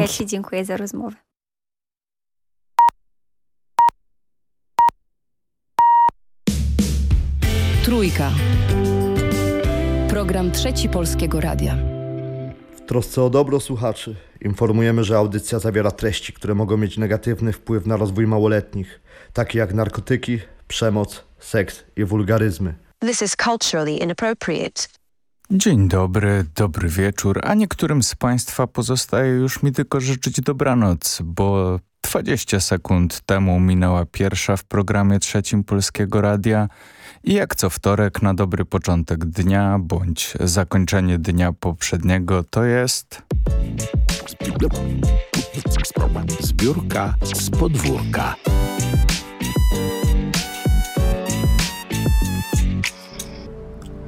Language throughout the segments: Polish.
Ja Ci dziękuję za rozmowę. Trójka. Program Trzeci Polskiego Radia. W trosce o dobro słuchaczy informujemy, że audycja zawiera treści, które mogą mieć negatywny wpływ na rozwój małoletnich, takie jak narkotyki, przemoc, seks i wulgaryzmy. This is culturally inappropriate. Dzień dobry, dobry wieczór, a niektórym z Państwa pozostaje już mi tylko życzyć dobranoc, bo 20 sekund temu minęła pierwsza w programie trzecim Polskiego Radia i jak co wtorek na dobry początek dnia bądź zakończenie dnia poprzedniego to jest... Zbiórka z podwórka.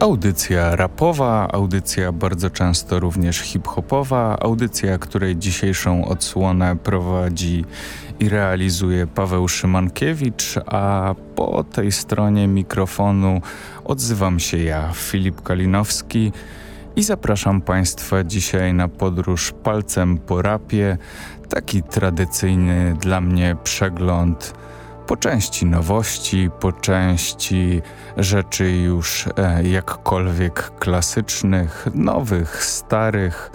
Audycja rapowa, audycja bardzo często również hip-hopowa, audycja, której dzisiejszą odsłonę prowadzi i realizuje Paweł Szymankiewicz, a po tej stronie mikrofonu odzywam się ja, Filip Kalinowski i zapraszam Państwa dzisiaj na podróż palcem po rapie, taki tradycyjny dla mnie przegląd po części nowości, po części rzeczy już e, jakkolwiek klasycznych, nowych, starych,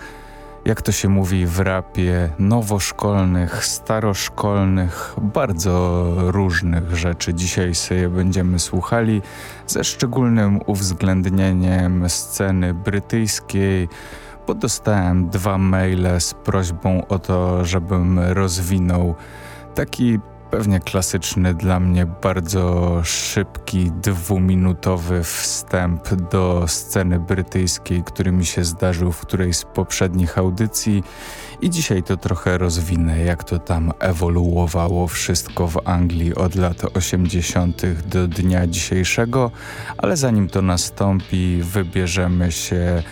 jak to się mówi w rapie, nowoszkolnych, staroszkolnych, bardzo różnych rzeczy. Dzisiaj sobie będziemy słuchali ze szczególnym uwzględnieniem sceny brytyjskiej, bo dostałem dwa maile z prośbą o to, żebym rozwinął taki Pewnie klasyczny dla mnie bardzo szybki, dwuminutowy wstęp do sceny brytyjskiej, który mi się zdarzył w którejś z poprzednich audycji i dzisiaj to trochę rozwinę, jak to tam ewoluowało wszystko w Anglii od lat 80. do dnia dzisiejszego, ale zanim to nastąpi, wybierzemy się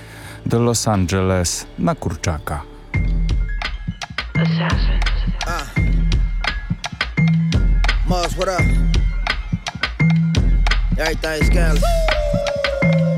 do Los Angeles na kurczaka. What up? Everything's scandalous.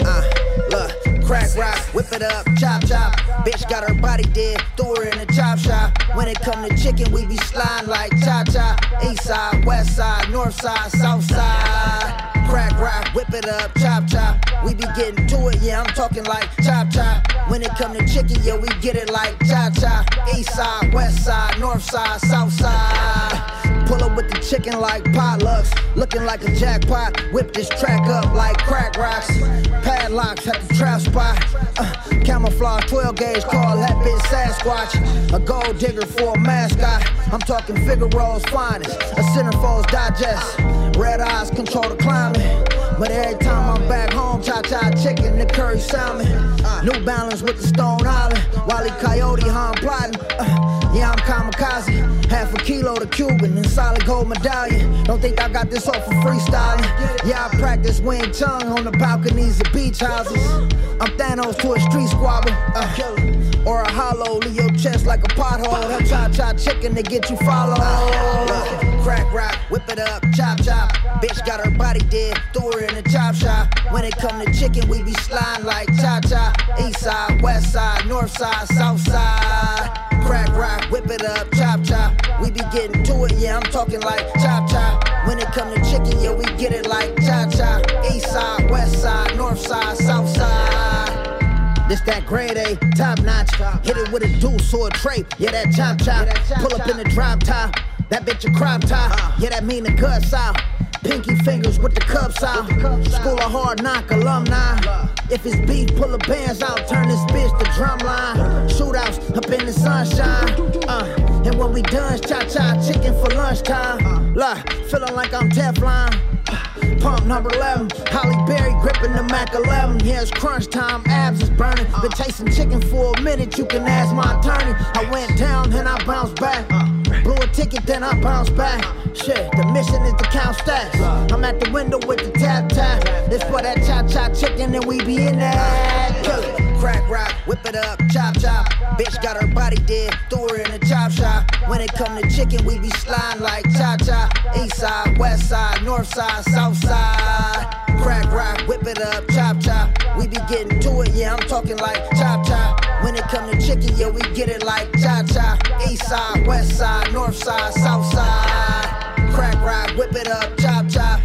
Uh, look, crack rock, whip it up, chop chop. Bitch got her body dead, throw her in the chop shop. When it come to chicken, we be sliding like cha cha. East side, west side, north side, south side. Crack rock, whip it up, chop chop. We be getting to it, yeah, I'm talking like chop chop. When it come to chicken, yeah, we get it like cha cha. East side, west side, north side, south side. Pull up with the chicken like potlucks. Looking like a jackpot. Whip this track up like crack rocks. Padlocks at the trap spot. Uh, camouflage 12 gauge, call that bitch Sasquatch. A gold digger for a mascot. I'm talking Figaro's finest. A centerfold's digest. Red eyes control the climate. But every time I'm back home, cha cha chicken, the curry salmon. New balance with the Stone Island. Wally Coyote, how I'm plotting. Uh, yeah, I'm kamikaze. Half a kilo to Cuban and solid gold medallion. Don't think I got this off for freestyling. Yeah, I practice Wing Chun on the balconies of beach houses. I'm Thanos to a street squabble. Uh, or a hollow, leave your chest like a pothole. That cha cha chicken to get you followed. Uh, crack rock, whip it up, chop chop. Bitch got her body dead, throw her in the chop shop. When it come to chicken, we be sliding like cha cha. East side, west side, north side, south side crack rock, whip it up, chop chop. We be getting to it, yeah, I'm talking like chop chop. When it come to chicken, yeah, we get it like chop chop. East side, west side, north side, south side. This that grade A, top notch. Hit it with a deuce or a tray, yeah, that chop chop. Pull up in the drop top, that bitch a crop top, yeah, that mean the guts out. Pinky fingers with the cups out. School of hard knock alumni. If it's beef, pull the bands out. Turn this bitch to drumline. Shootouts up in the sunshine. Uh, and when we done, cha cha chicken for lunchtime. Look, feeling like I'm Teflon. Pump number 11, Holly Berry gripping the Mac 11. Yeah, it's crunch time, abs is burning. Been chasing chicken for a minute, you can ask my attorney. I went down, and I bounced back. Blew a ticket, then I bounced back. Shit, the mission is to count stacks. I'm at the window with the tap tap. This for that cha cha chicken, and we be in that. Crack rock, whip it up, chop chop. Bitch got her body dead, threw her in the chop shop. When it come to chicken, we be sliding like cha cha. East side, west side, north side, south side. Crack rock, whip it up, chop chop. We be getting to it, yeah, I'm talking like chop chop. When it it come to chicken, yeah, we get it like cha cha. East side, west side, north side, south side. Crack rock, whip it up, chop chop.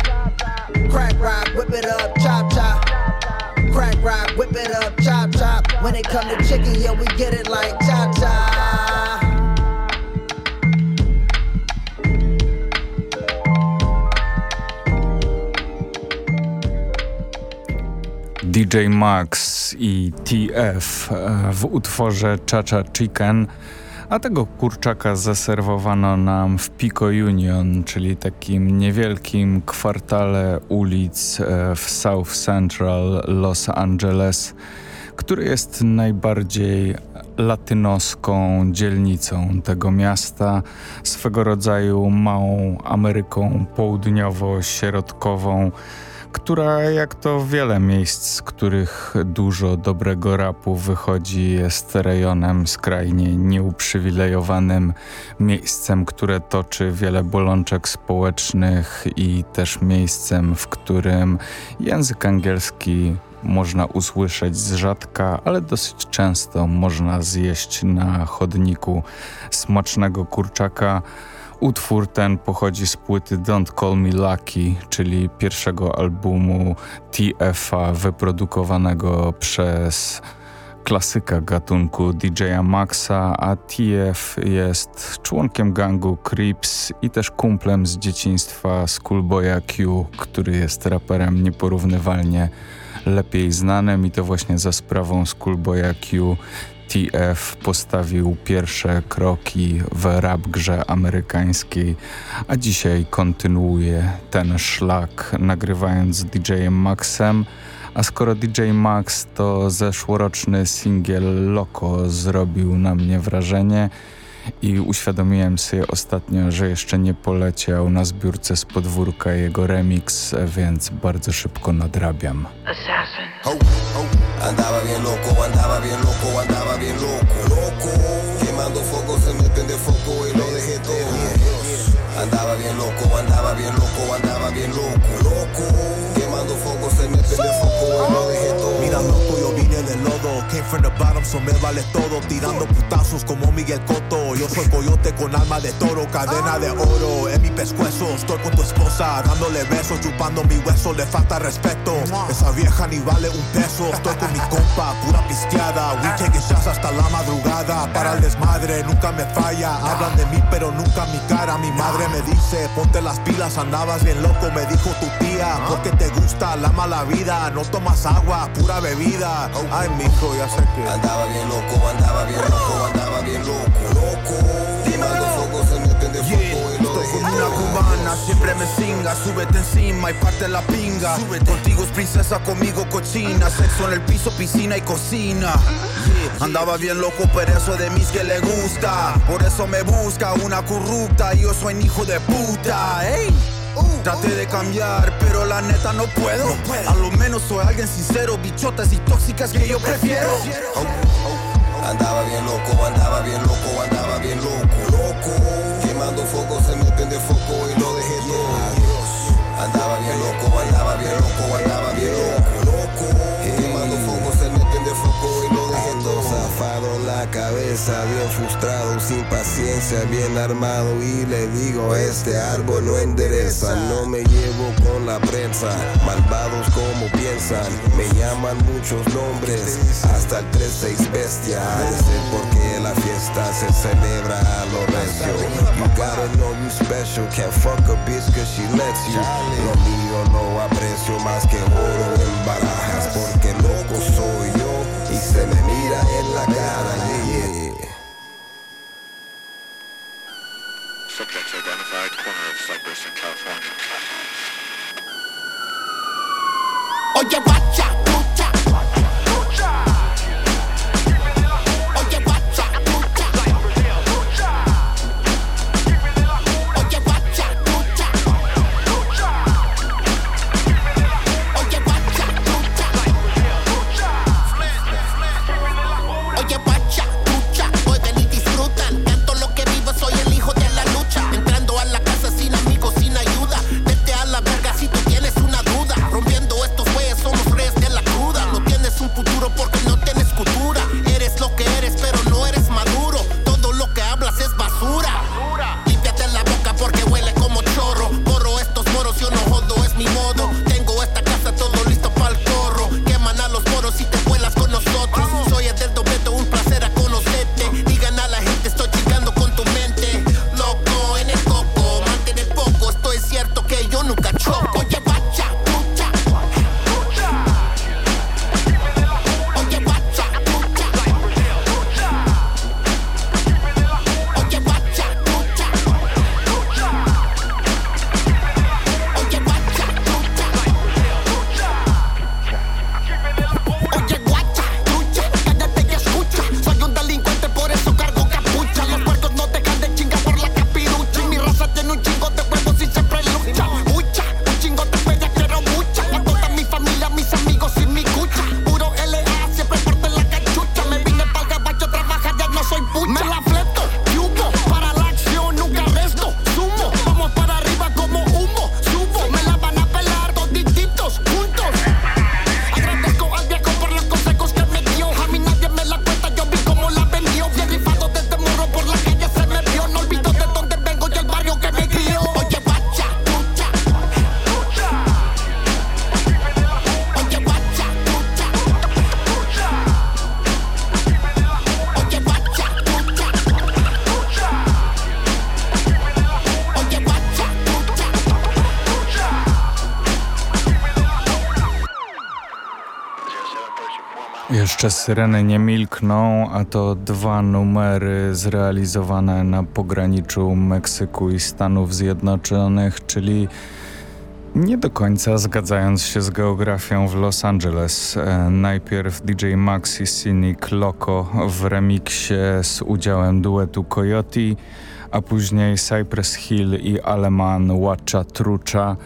Crack rock, whip it up, chop chop. Crack rock, whip it up, chop chop. When it come to chicken, yeah, we get it like cha cha. DJ Max i TF w utworze Chacha Chicken, a tego kurczaka zaserwowano nam w Pico Union, czyli takim niewielkim kwartale ulic e, w South Central Los Angeles, który jest najbardziej latynoską dzielnicą tego miasta, swego rodzaju małą Ameryką południowo-środkową która jak to wiele miejsc, z których dużo dobrego rapu wychodzi, jest rejonem skrajnie nieuprzywilejowanym, miejscem, które toczy wiele bolączek społecznych i też miejscem, w którym język angielski można usłyszeć z rzadka, ale dosyć często można zjeść na chodniku smacznego kurczaka, Utwór ten pochodzi z płyty Don't Call Me Lucky, czyli pierwszego albumu TF-a wyprodukowanego przez klasyka gatunku DJ-a Maxa, a TF jest członkiem gangu Crips i też kumplem z dzieciństwa Schoolboya Q, który jest raperem nieporównywalnie lepiej znanym i to właśnie za sprawą Schoolboya Q TF postawił pierwsze kroki w rap grze amerykańskiej, a dzisiaj kontynuuje ten szlak nagrywając z DJ-em Maxem. A skoro DJ Max to zeszłoroczny singiel Loco zrobił na mnie wrażenie, i uświadomiłem sobie ostatnio, że jeszcze nie poleciał na zbiórce z podwórka jego remix, więc bardzo szybko nadrabiam. Assassin. Andaba bien loco, andaba bien loco, andaba bien loco, loco. Quemando fuego, came from the bottom, so me vale todo. Tirando putazos como Miguel Cotto. Yo soy coyote con alma de toro, cadena de oro en mi pescuezo. Estoy con tu esposa, dándole besos, chupando mi hueso, le falta respeto. Esa vieja ni vale un peso. Estoy con mi compa, pura pisteada. We take shots hasta la madrugada. Para el desmadre, nunca me falla. Hablan de mí, pero nunca mi cara. Mi madre me dice, ponte las pilas, andabas bien loco, me dijo tu tía. Porque te gusta la mala vida, no tomas agua, pura bebida. Ay, mijo, ya sé que. Andaba bien loco, andaba bien loco, andaba bien loco, loco. Se meten de fuego y lo una cubana, siempre me singa, súbete encima y parte la pinga. Contigo es princesa, conmigo cochina, sexo en el piso, piscina y cocina. Andaba bien loco, pero eso de mí es que le gusta. Por eso me busca una corrupta, yo soy hijo de puta. Ey. Traté de cambiar, pero la neta no puedo. A lo menos soy alguien sincero, bichotas y tóxicas que yo prefiero. Andaba bien loco, andaba bien loco, andaba bien loco, loco. Quemando fuego, se meten de foco y lo dejé todo. Andaba bien loco, andaba bien loco, andaba cabeza, bien frustrado, sin paciencia, bien armado y le digo, este árbol no endereza, no me llevo con la prensa, malvados como piensan, me llaman muchos nombres, hasta el 3-6 bestia, sé porque la fiesta se celebra a lo recio, you gotta know you special, can't fuck a bitch cause she lets you, lo mío no aprecio más que oro en barajas, porque loco soy yo, y se me mira en outside corner of Cypress and California. Oh, yeah, watch out! Jeszcze syreny nie milkną, a to dwa numery zrealizowane na pograniczu Meksyku i Stanów Zjednoczonych, czyli nie do końca zgadzając się z geografią w Los Angeles. E, najpierw DJ Maxi Cynic Loco w remiksie z udziałem duetu Coyote, a później Cypress Hill i Aleman Watcha Trucha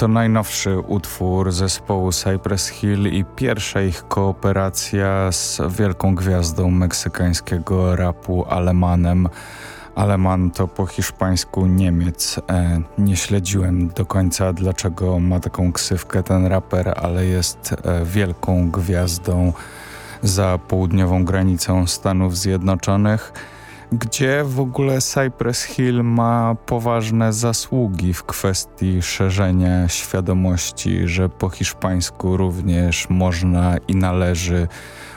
to najnowszy utwór zespołu Cypress Hill i pierwsza ich kooperacja z wielką gwiazdą meksykańskiego rapu Alemanem. Aleman to po hiszpańsku Niemiec. E, nie śledziłem do końca, dlaczego ma taką ksywkę ten raper, ale jest e, wielką gwiazdą za południową granicą Stanów Zjednoczonych gdzie w ogóle Cypress Hill ma poważne zasługi w kwestii szerzenia świadomości, że po hiszpańsku również można i należy,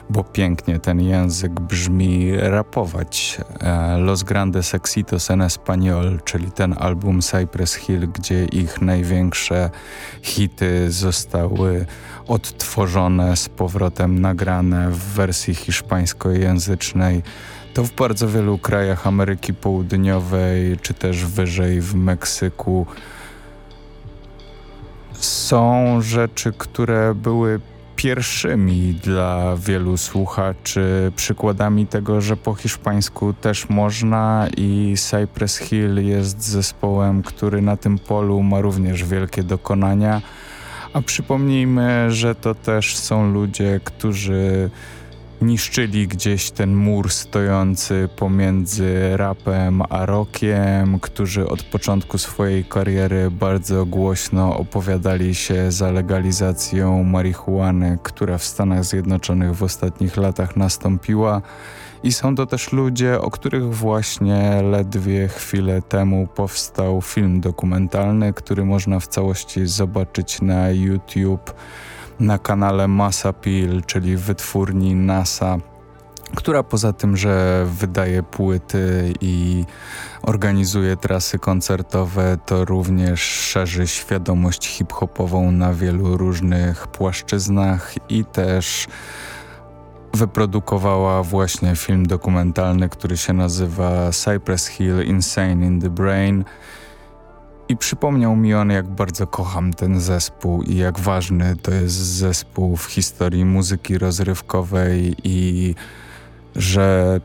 bo pięknie ten język brzmi, rapować. E, Los Grandes Exitos en Español, czyli ten album Cypress Hill, gdzie ich największe hity zostały odtworzone, z powrotem nagrane w wersji hiszpańskojęzycznej to w bardzo wielu krajach Ameryki Południowej, czy też wyżej w Meksyku są rzeczy, które były pierwszymi dla wielu słuchaczy przykładami tego, że po hiszpańsku też można i Cypress Hill jest zespołem, który na tym polu ma również wielkie dokonania. A przypomnijmy, że to też są ludzie, którzy niszczyli gdzieś ten mur stojący pomiędzy rapem a rockiem, którzy od początku swojej kariery bardzo głośno opowiadali się za legalizacją marihuany, która w Stanach Zjednoczonych w ostatnich latach nastąpiła. I są to też ludzie, o których właśnie ledwie chwilę temu powstał film dokumentalny, który można w całości zobaczyć na YouTube na kanale Masa Pil, czyli wytwórni NASA, która poza tym, że wydaje płyty i organizuje trasy koncertowe, to również szerzy świadomość hip-hopową na wielu różnych płaszczyznach i też wyprodukowała właśnie film dokumentalny, który się nazywa Cypress Hill Insane in the Brain – i przypomniał mi on, jak bardzo kocham ten zespół i jak ważny to jest zespół w historii muzyki rozrywkowej i że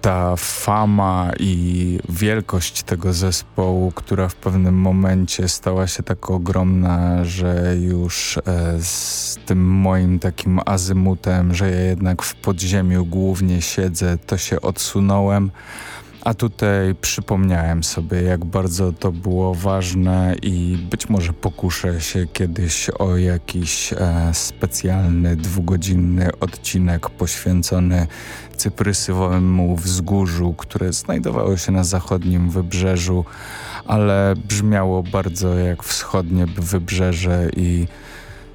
ta fama i wielkość tego zespołu, która w pewnym momencie stała się tak ogromna, że już e, z tym moim takim azymutem, że ja jednak w podziemiu głównie siedzę, to się odsunąłem a tutaj przypomniałem sobie, jak bardzo to było ważne i być może pokuszę się kiedyś o jakiś e, specjalny, dwugodzinny odcinek poświęcony cyprysowemu wzgórzu, które znajdowało się na zachodnim wybrzeżu, ale brzmiało bardzo jak wschodnie wybrzeże i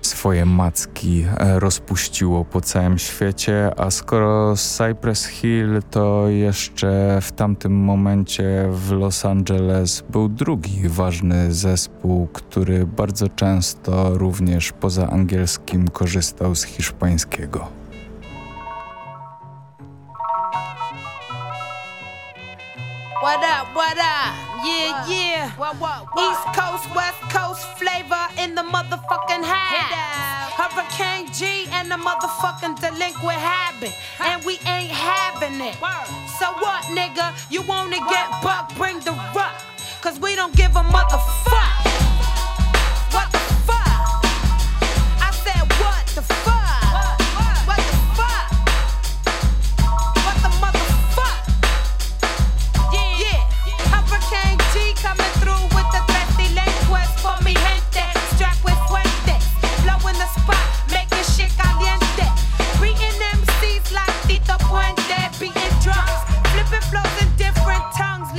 swoje macki e, rozpuściło po całym świecie, a skoro Cypress Hill to jeszcze w tamtym momencie w Los Angeles był drugi ważny zespół, który bardzo często również poza angielskim korzystał z hiszpańskiego. What up, what up? Yeah, yeah. What, what, what? East Coast, West Coast flavor in the motherfucking house. Hurricane G and the motherfucking delinquent habit. And we ain't having it. So what, nigga? You wanna get buck, bring the rock. Cause we don't give a motherfuck. tongues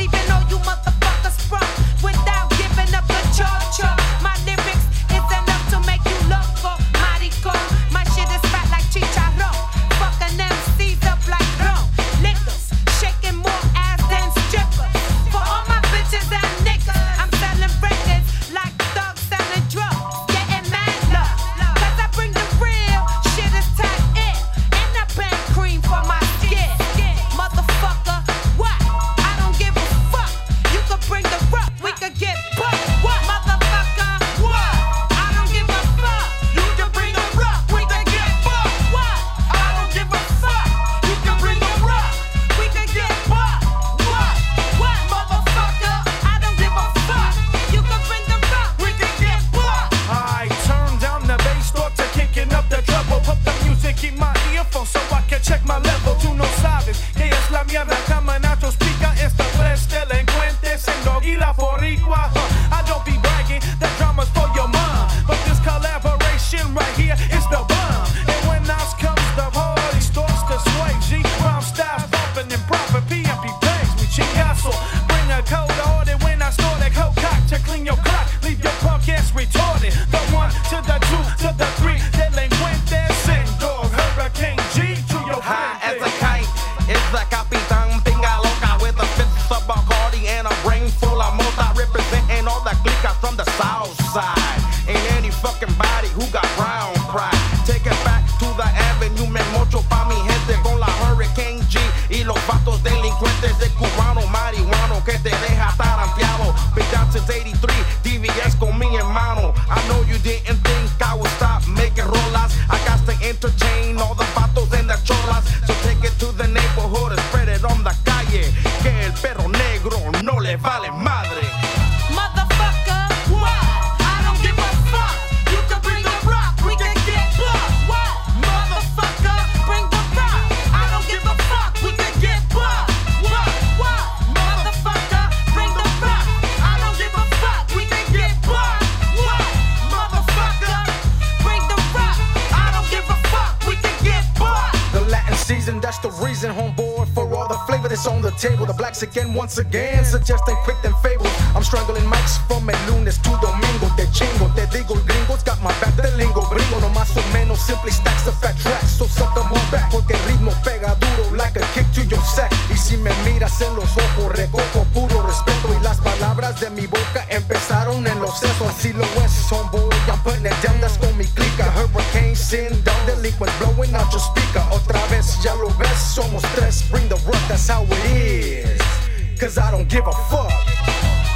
once again, suggesting quick and fables. I'm strangling mics from el lunes to domingo. Te chingo, te digo, gringo's got my back, the lingo. Bringo, no más o menos, simply stacks the fat tracks. So suck the move back, porque el ritmo pega duro, like a kick to your sack. Y si me miras en los ojos, recojo puro respeto. Y las palabras de mi boca empezaron en los sesos. Así lo es, homeboy, I'm putting it down, that's con mi clica. Hurricane, sin down, delinquent, blowing out your speaker. Otra vez, ya lo ves, somos tres. Bring the rock, that's how it is. Cause I don't give a fuck.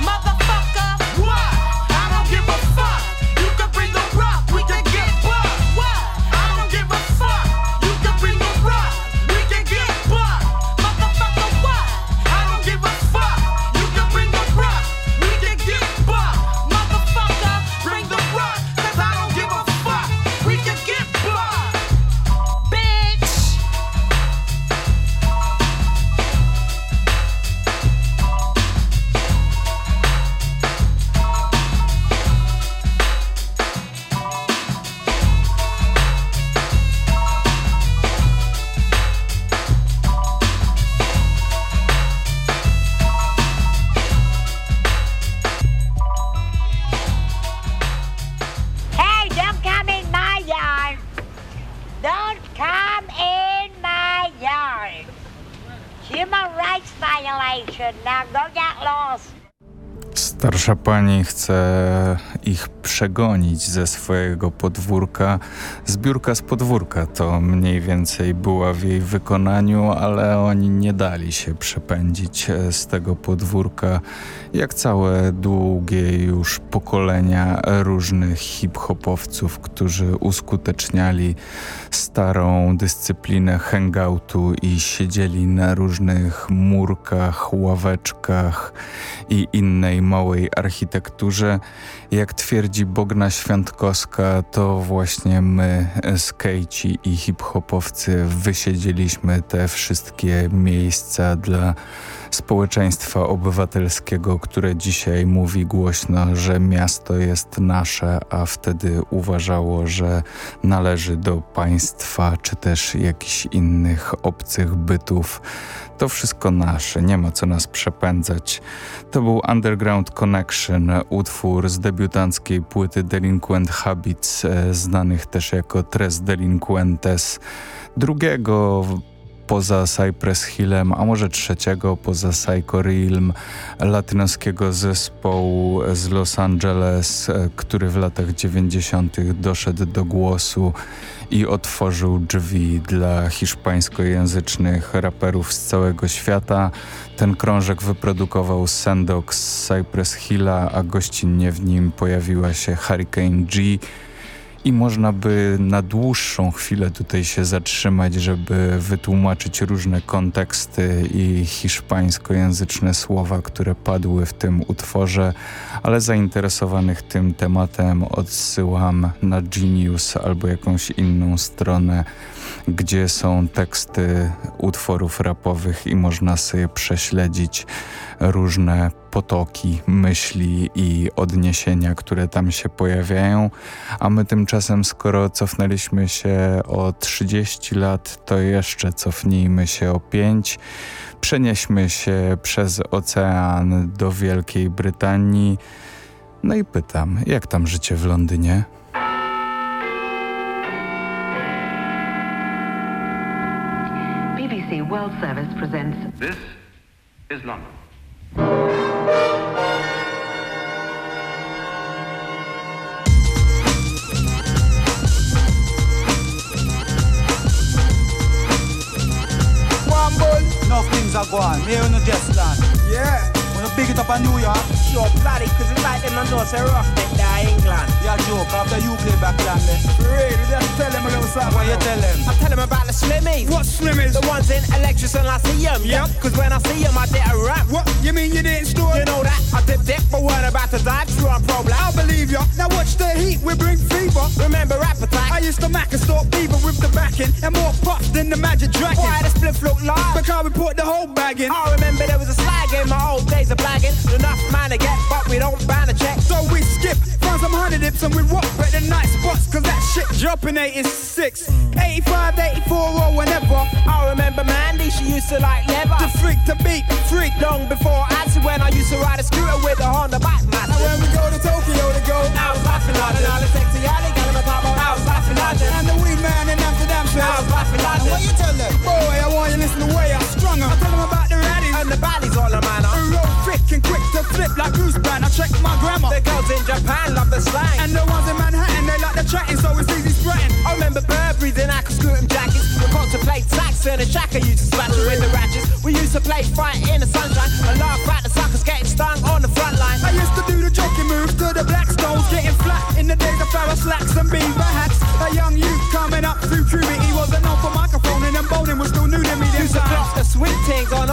Motherfucker, Starsza pani chce ich przegonić ze swojego podwórka. Zbiórka z podwórka to mniej więcej była w jej wykonaniu, ale oni nie dali się przepędzić e, z tego podwórka, jak całe długie już pokolenia różnych hip-hopowców, którzy uskuteczniali starą dyscyplinę hangoutu i siedzieli na różnych murkach, ławeczkach i innej małej architekturze. Jak twierdzi Bogna Świątkowska, to właśnie my, skejci i hip-hopowcy, wysiedzieliśmy te wszystkie miejsca dla społeczeństwa obywatelskiego, które dzisiaj mówi głośno, że miasto jest nasze, a wtedy uważało, że należy do państwa czy też jakichś innych obcych bytów. To wszystko nasze, nie ma co nas przepędzać. To był Underground Connection, utwór z debiutanckiej płyty Delinquent Habits, e, znanych też jako Tres Delinquentes. Drugiego poza Cypress Hillem, a może trzeciego poza Psycho Realm, latynoskiego zespołu z Los Angeles, e, który w latach 90. doszedł do głosu i otworzył drzwi dla hiszpańskojęzycznych raperów z całego świata. Ten krążek wyprodukował Sandox z Cypress Hilla, a gościnnie w nim pojawiła się Hurricane G, i można by na dłuższą chwilę tutaj się zatrzymać, żeby wytłumaczyć różne konteksty i hiszpańskojęzyczne słowa, które padły w tym utworze, ale zainteresowanych tym tematem odsyłam na Genius albo jakąś inną stronę, gdzie są teksty utworów rapowych i można sobie prześledzić różne potoki myśli i odniesienia, które tam się pojawiają, a my tymczasem, skoro cofnęliśmy się o 30 lat, to jeszcze cofnijmy się o 5. Przenieśmy się przez ocean do Wielkiej Brytanii. No i pytam, jak tam życie w Londynie? World Service presents This is London. One bull. No things are going. Me on the just land. Yeah. Wanna big it up in New York. Sure, bloody, cause it's like them I know, say rough neck there, England. Yeah, joke, after you play back land there. Eh. Really, just tell them a little something. What you tell them? I tell them about the slimmies. What slimmies? The ones in electrics and I see them. Yep. Cause when I see them, I did a rap. What? You mean you didn't store? You know that? I did dip, but weren't about to dive through on problem. I believe ya. Now watch the heat, we bring fever. Remember appetite? I used to mac and stalk beaver with the backing and more puff than the magic dragon. Why the split look large? Because we put the whole bag in. I remember there was a slag in my old days of blagging. Enough man to get, but we don't ban a check. So we skip, find some honey dips and we rock at the night spots. Cause that shit dropping 86, 85, 84 or whenever. I remember Mandy, she used to like leather. The freak to beat, freak. Long before acid when I used to ride a scooter with a Honda bike master. And when we go to Tokyo to go, I was laughing London. All the sexy alley, got my top I was laughing London. And the weed man in Amsterdam I was laughing London. What you tell them? Boy, I want you to listen to the way I strung her. I tell them about the raddies. And the baddies all the manner. Who roll thick and quick to flip like Bruce Band. I check my grammar. The girls in Japan love the slang. And the ones in Manhattan, they like the chatting, so it's easy spreading. I remember Burberry's and I could screw them jackets. We contemplate sax and a shacker used to it with the ratchets. We used to play fight in the sunshine and laugh at the suckers getting stung on the front line. I used to do the jockey move to the black stones, getting flat in the days of Farrah slacks and beaver hats. A young youth coming up through puberty wasn't known for microphone and then bowling was still new to me. Used to the sweet things on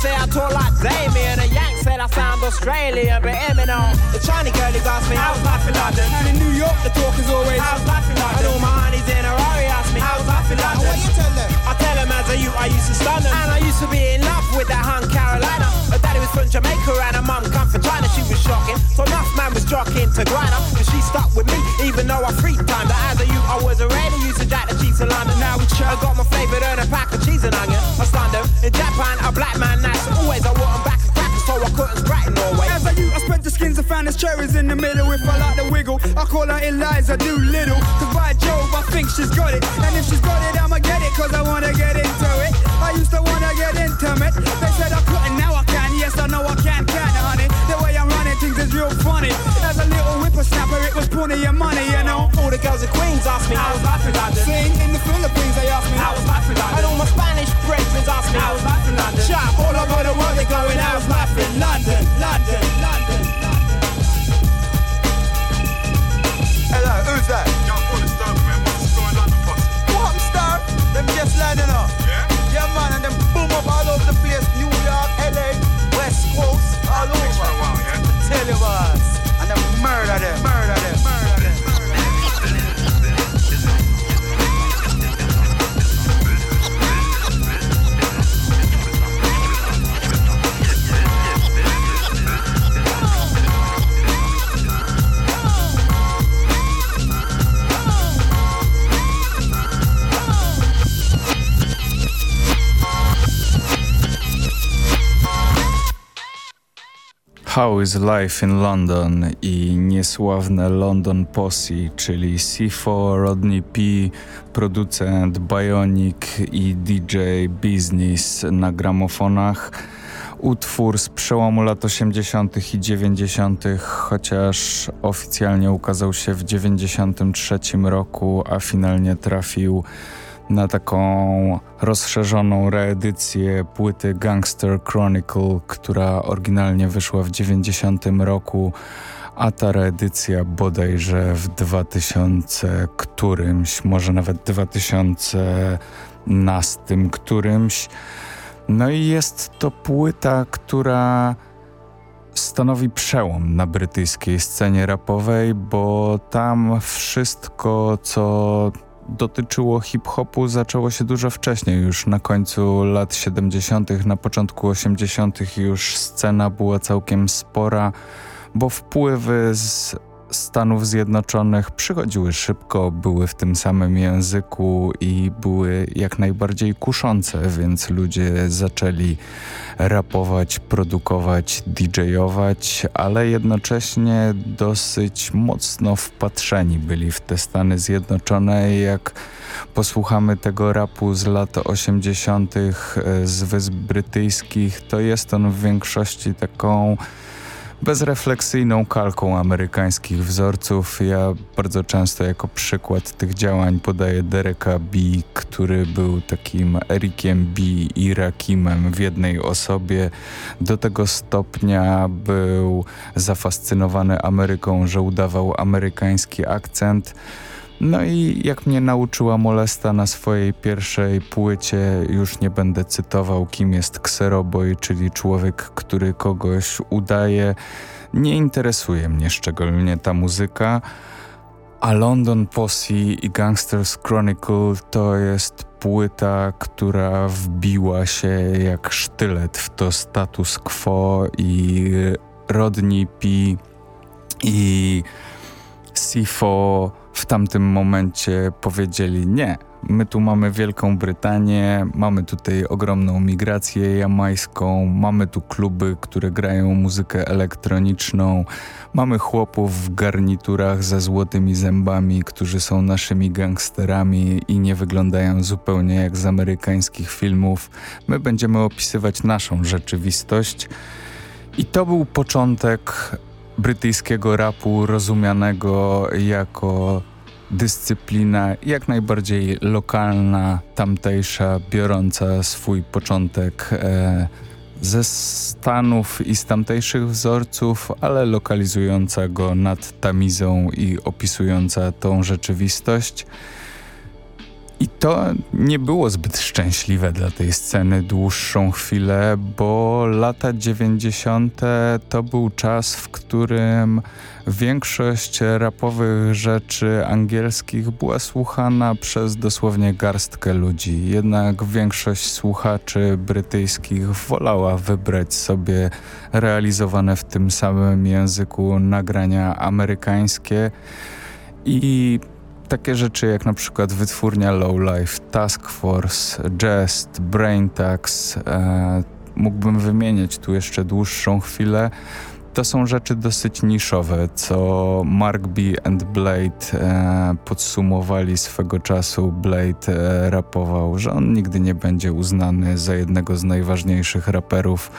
say I talk like Damien. And a Yank said I sound Australian, but now. The Chinese girlies asked me, I was laughing London. And in New York the talk is always, I was laughing London. And all my honeys in a asked me, I was laughing London. What you tell them? I tell them as a youth I used to stun them. And I used to be in love with that hun Carolina. Her daddy was from Jamaica and her mum come from China. She was shocking. So enough man was jockeying to grind her. Cause she stuck with me even though I free time. But as a youth I was already used to jack the cheese in London. Now we. I got my favourite and a pack of cheese and onion. I stunned them. In Japan a black man nice. Always I want 'em back and crackers so I couldn't sprat in Norway. Cherries in the middle. If I like the wiggle, I call her Eliza Doolittle. Cause by Jove I think she's got it. And if she's got it I'ma get it cause I wanna get into it. I used to wanna get intimate. They said I couldn't, now I can. Yes, I know I can, can honey. The way I'm running things is real funny. As a little whippersnapper, it was plenty of money, you know. All the girls in Queens asked me, I was laughing London. Sing that? Young Paul is Derby, man. What's London posse? What star? Them just landing up. Yeah? Yeah, man, and them boom up all over the place. New York, LA, West Coast, all Thanks for a over. while, yeah? Tell you what, and them, murder them, murder them. How is Life in London i niesławne London Posse, czyli C4, Rodney P, producent Bionic i DJ Business na gramofonach. Utwór z przełomu lat 80. i 90., chociaż oficjalnie ukazał się w 93 roku, a finalnie trafił na taką rozszerzoną reedycję płyty Gangster Chronicle, która oryginalnie wyszła w 90 roku, a ta reedycja bodajże w 2000 którymś, może nawet 2012 którymś. No i jest to płyta, która stanowi przełom na brytyjskiej scenie rapowej, bo tam wszystko, co dotyczyło hip-hopu, zaczęło się dużo wcześniej, już na końcu lat 70., na początku 80. już scena była całkiem spora, bo wpływy z Stanów Zjednoczonych przychodziły szybko, były w tym samym języku i były jak najbardziej kuszące, więc ludzie zaczęli rapować, produkować, DJ-ować, ale jednocześnie dosyć mocno wpatrzeni byli w te Stany Zjednoczone. Jak posłuchamy tego rapu z lat 80. z Wysp Brytyjskich, to jest on w większości taką bezrefleksyjną kalką amerykańskich wzorców. Ja bardzo często jako przykład tych działań podaję Dereka B., który był takim Erikiem B. i Rakimem w jednej osobie. Do tego stopnia był zafascynowany Ameryką, że udawał amerykański akcent. No i jak mnie nauczyła Molesta na swojej pierwszej płycie, już nie będę cytował, kim jest Xeroboj, czyli człowiek, który kogoś udaje. Nie interesuje mnie szczególnie ta muzyka, a London Posse i Gangsters Chronicle to jest płyta, która wbiła się jak sztylet w to status quo i Rodney P. i Sifo w tamtym momencie powiedzieli nie. My tu mamy Wielką Brytanię, mamy tutaj ogromną migrację jamańską, mamy tu kluby, które grają muzykę elektroniczną, mamy chłopów w garniturach ze złotymi zębami, którzy są naszymi gangsterami i nie wyglądają zupełnie jak z amerykańskich filmów. My będziemy opisywać naszą rzeczywistość. I to był początek brytyjskiego rapu rozumianego jako dyscyplina jak najbardziej lokalna, tamtejsza, biorąca swój początek e, ze Stanów i z tamtejszych wzorców, ale lokalizująca go nad Tamizą i opisująca tą rzeczywistość. I to nie było zbyt szczęśliwe dla tej sceny dłuższą chwilę, bo lata 90. to był czas, w którym większość rapowych rzeczy angielskich była słuchana przez dosłownie garstkę ludzi. Jednak większość słuchaczy brytyjskich wolała wybrać sobie realizowane w tym samym języku nagrania amerykańskie i takie rzeczy jak na przykład wytwórnia Lowlife, Task Force, Jest, Braintax, e, mógłbym wymieniać tu jeszcze dłuższą chwilę. To są rzeczy dosyć niszowe, co Mark B. and Blade e, podsumowali swego czasu. Blade e, rapował, że on nigdy nie będzie uznany za jednego z najważniejszych raperów.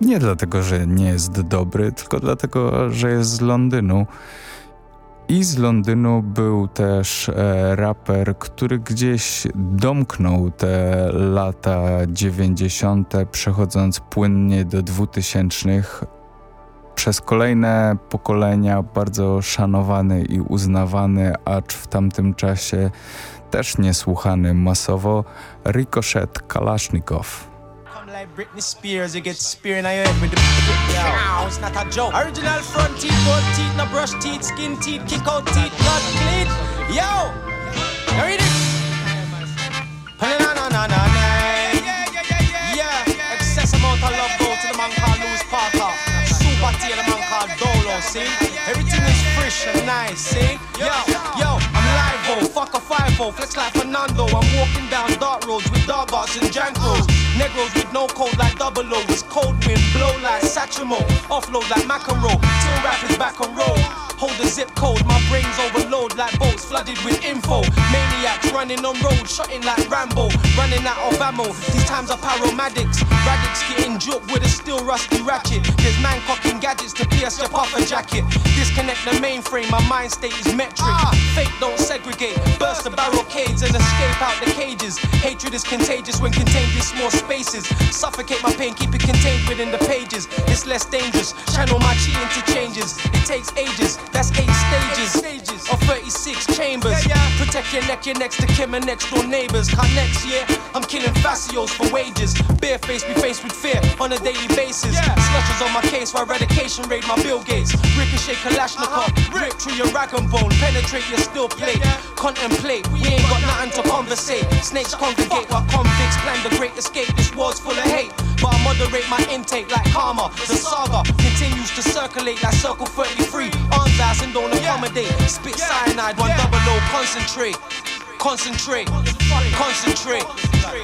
Nie dlatego, że nie jest dobry, tylko dlatego, że jest z Londynu. I z Londynu był też e, raper, który gdzieś domknął te lata 90., przechodząc płynnie do 2000. Przez kolejne pokolenia bardzo szanowany i uznawany, acz w tamtym czasie też niesłuchany masowo, Ricochet Kalashnikow. Like Britney Spears, you get spear in your head with the yeah. It's not a joke. Original front teeth, gold teeth, no brush teeth, skin teeth, kick out teeth, blood clean. Yo, you read it? Na na na na na. Yeah, yeah, yeah, yeah. Excess amount of love go to the man called Louis Parker. Super T, the man called Dolo. See, everything is fresh and nice. See, yo, yo, I'm live, oh, fuck a five oh, flex like Fernando. I'm walking down dark roads with dog arts and jankos. Negros with no code like double O. It's cold wind, blow like Satchmo. Offload like Macaron. Till rappers back on road. Hold the zip code, my brains overload like boats flooded with info. Maniacs running on road, shotting like Rambo. Running out of ammo, these times are paramedics. Radix getting juked with a still rusty ratchet. There's man cocking gadgets to pierce your puffer jacket. Disconnect the mainframe, my mind state is metric. Ah. Fake don't segregate, burst the barricades and escape out the cages. Hatred is contagious when contained in small spaces. Suffocate my pain, keep it contained within the pages. It's less dangerous. Channel my chi into changes. It takes ages. That's eight stages of 36 chambers. Protect your neck, your next to Kim and next door neighbors. Connects, yeah. I'm killing facios for wages. Bare face be faced with fear on a daily basis. Slushes on my case for eradication raid my Bill Gates. Ricochet Kalashnikov, uh-huh. rip through your rag and bone, penetrate your steel plate. Contemplate, we ain't got nothing to conversate. Snakes congregate while convicts plan the great escape. This war's full of hate, but I moderate my intake like karma. The saga continues to circulate like Circle 33. Arms ass and don't accommodate. Spit cyanide, one double O, concentrate. Concentrate, concentrate.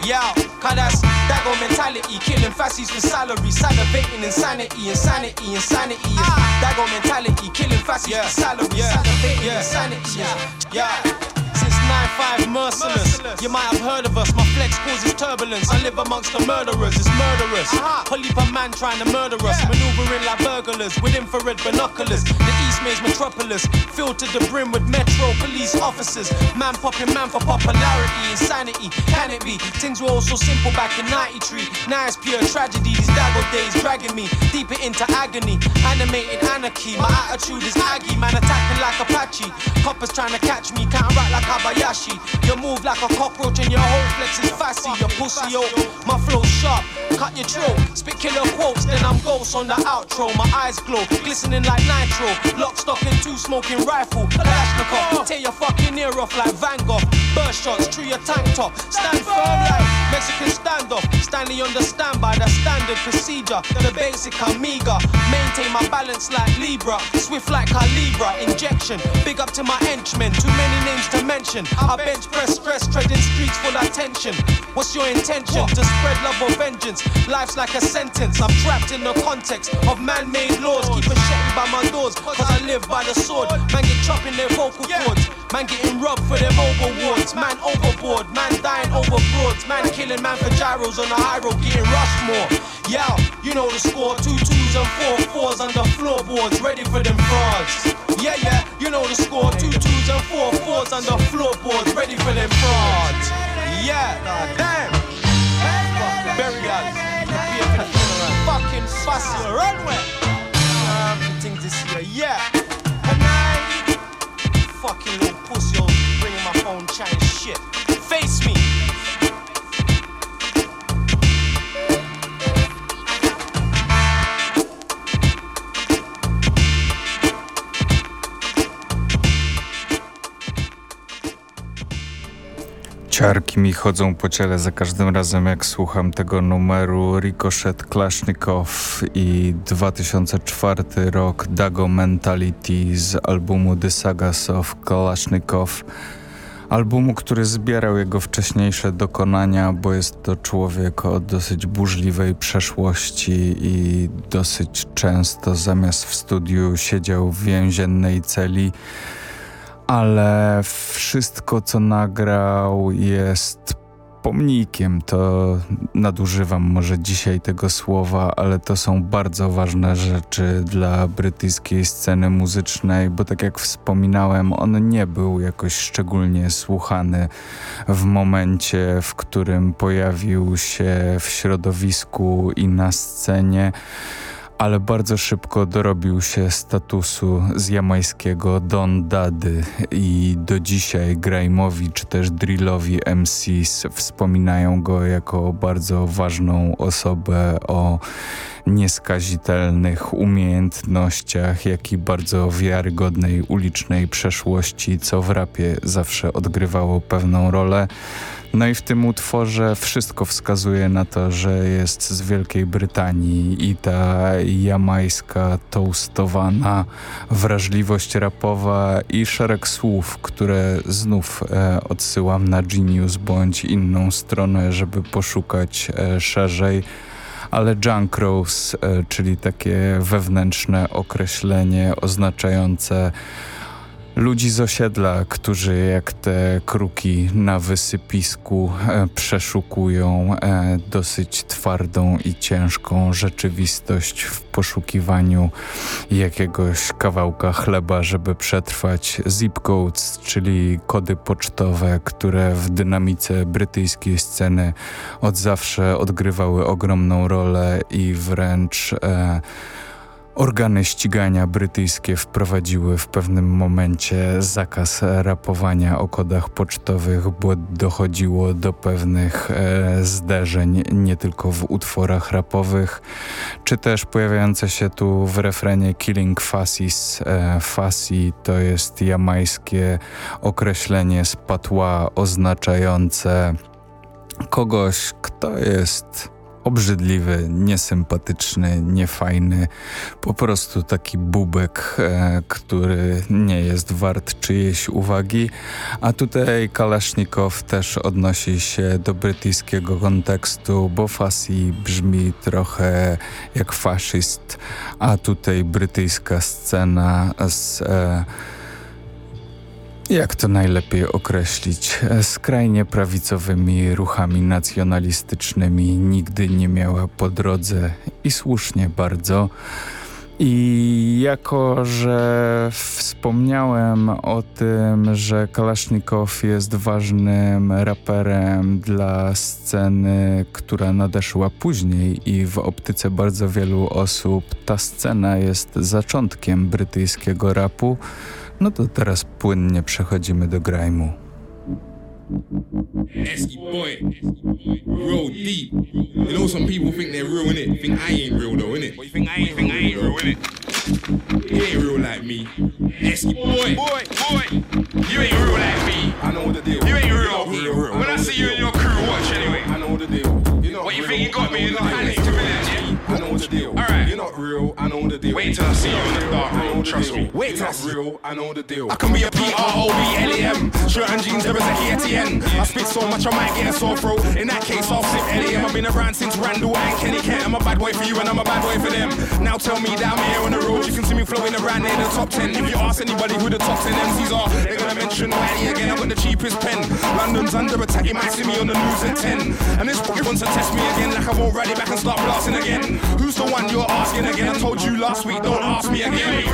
Yeah, cause that's dago mentality. Killing fascists for salary. Salivating insanity, insanity, insanity. Ah. Dago mentality. Killing fascists for salary. Salivating insanity. Yeah. Since 9-5 merciless. You might have heard of us, my flex causes turbulence. I live amongst the murderers, it's murderous. A man trying to murder us, maneuvering like burglars with infrared binoculars. The East Maze metropolis, filled to the brim with metro police officers. Man popping man for popularity, insanity. Can it be? Things were all so simple back in 93. Now it's pure tragedy. These dagger days dragging me deeper into agony. Animated anarchy, my attitude is aggy. Man attacking like Apache. Coppers trying to catch me, can't right like Habayashi. You move like a cockroach and your whole flex is fassy. Your pussy, yo, my flow sharp. Cut your throat, spit killer quotes, then I'm ghost on the outro. My eyes glow, glistening like nitro. Lock, stock, and two smoking rifle. Kalashnikov, tear your fucking ear off like Van Gogh. Burst shots, through your tank top. Stand firm like Mexican standoff. Stanley on the standby, the standard procedure. The basic amiga. Maintain my balance like Libra. Swift like Calibra. Injection. Big up to my henchmen. Too many names to mention. I bench press stress, treading streets full of tension. What's your intention? To spread love or vengeance. Life's like a sentence. I'm trapped in the context of man-made laws. Keep a shame by my doors, cause I live by the sword. Man get chopping their vocal cords. Man getting robbed for their mobile wards. Man overboard. Man dying over broads. Man killing man for gyros on the high road, getting rushed more. Yeah, you know the score. Two twos and four fours under floorboards, ready for them frauds. Yeah, yeah, you know the score. Two twos and four fours under floorboards, ready for them frauds. Yeah, damn. The funeral. Fucking fussy runway. Um, things this year, yeah. And fucking little pussy, bringing my phone chatting shit. Face me. Ciarki mi chodzą po ciele za każdym razem, jak słucham tego numeru Ricochet Klasznikow i 2004 rok Dago Mentality z albumu The Sagas of Klasznikow. Albumu, który zbierał jego wcześniejsze dokonania, bo jest to człowiek o dosyć burzliwej przeszłości i dosyć często zamiast w studiu siedział w więziennej celi ale wszystko, co nagrał, jest pomnikiem. To nadużywam może dzisiaj tego słowa, ale to są bardzo ważne rzeczy dla brytyjskiej sceny muzycznej, bo tak jak wspominałem, on nie był jakoś szczególnie słuchany w momencie, w którym pojawił się w środowisku i na scenie ale bardzo szybko dorobił się statusu z jamańskiego Don Dady i do dzisiaj Grime'owi czy też Drillowi MCs wspominają go jako bardzo ważną osobę o nieskazitelnych umiejętnościach, jak i bardzo wiarygodnej ulicznej przeszłości, co w rapie zawsze odgrywało pewną rolę. No i w tym utworze wszystko wskazuje na to, że jest z Wielkiej Brytanii i ta jamańska toastowana wrażliwość rapowa i szereg słów, które znów e, odsyłam na Genius bądź inną stronę, żeby poszukać e, szerzej ale Junk Rose, e, czyli takie wewnętrzne określenie oznaczające ludzi z osiedla, którzy jak te kruki na wysypisku e, przeszukują e, dosyć twardą i ciężką rzeczywistość w poszukiwaniu jakiegoś kawałka chleba, żeby przetrwać. Zip codes, czyli kody pocztowe, które w dynamice brytyjskiej sceny od zawsze odgrywały ogromną rolę i wręcz e, Organy ścigania brytyjskie wprowadziły w pewnym momencie zakaz rapowania o kodach pocztowych, bo dochodziło do pewnych e, zderzeń nie tylko w utworach rapowych, czy też pojawiające się tu w refrenie Killing Fassis. E, Fassi to jest jamańskie określenie z patła oznaczające kogoś, kto jest obrzydliwy, niesympatyczny, niefajny, po prostu taki bubek, e, który nie jest wart czyjejś uwagi, a tutaj Kalasznikow też odnosi się do brytyjskiego kontekstu, bo Fasi brzmi trochę jak faszyst, a tutaj brytyjska scena z... E, Jak to najlepiej określić? Skrajnie prawicowymi ruchami nacjonalistycznymi nigdy nie miała po drodze i słusznie bardzo. I jako, że wspomniałem o tym, że Kalasznikow jest ważnym raperem dla sceny, która nadeszła później i w optyce bardzo wielu osób ta scena jest zaczątkiem brytyjskiego rapu, no to teraz płynnie przechodzimy do grajmu. Esky boy, real deep. You know some people think they're real, innit? Think I ain't real though, innit? But you think I ain't, think I ain't real, innit? You ain't real like me. Esky boy, boy, boy, you ain't real like me. I know the deal. You ain't real. real, real. When I see you and your crew, watch anyway. I know the deal. You know what you think you got me in the panic to minutes, yeah? I know the deal. Alright. You're not real, I know the deal. Wait till I see you in the dark room, trust me. Wait till I see real, I know the deal. I can be a P-R-O-B-L-E-M. Shirt and jeans, there is a Etienne. I spit so much I might get a sore throat. In that case, I'll sip L.E.M. I've been around since Randall and Kenny Kent. I'm a bad boy for you and I'm a bad boy for them. Now tell me down here on the road, you can see me floating around in the top 10. If you ask anybody who the top 10 MCs are, they're gonna mention Wiley again. I got the cheapest pen. London's under attack, you might see me on the news at 10. And this boy wants to test me again, like I won't rally back and start blasting again. Who's the one you're asking again? I told you last week, don't ask me again.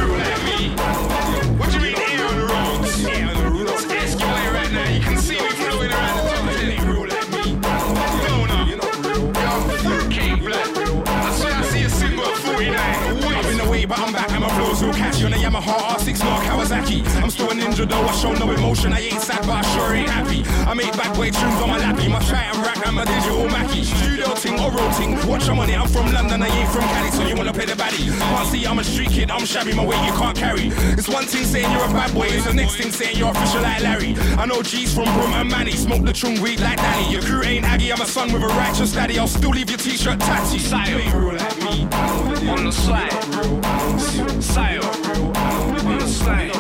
What do you mean here on the roads? Here on the roads. Ask you where right now. You can see me floating around the top. It ain't real like me. No, no. You're not real. Yo, King Blood. I swear I see a single at 49. I've been away, but I'm back. And my flows will catch you on a Yamaha 100 though, I show no emotion. I ain't sad, but I sure ain't happy. I make backway tunes on my lappy. My try and rack and my digital Mackie. Studio ting, oral ting. Watch, I'm. I'm from London, I ain't from Cali, so you wanna play the baddie. Can't see I'm a street kid, I'm shabby. My weight you can't carry. It's one thing saying you're a bad boy, it's the next thing saying you're official like Larry. I know G's from Brum and Manny. Smoke the chung weed like Danny. Your crew ain't Aggie, I'm a son with a righteous daddy. I'll still leave your t-shirt tatty. Sire. Like on the slide. Sire. On the slide.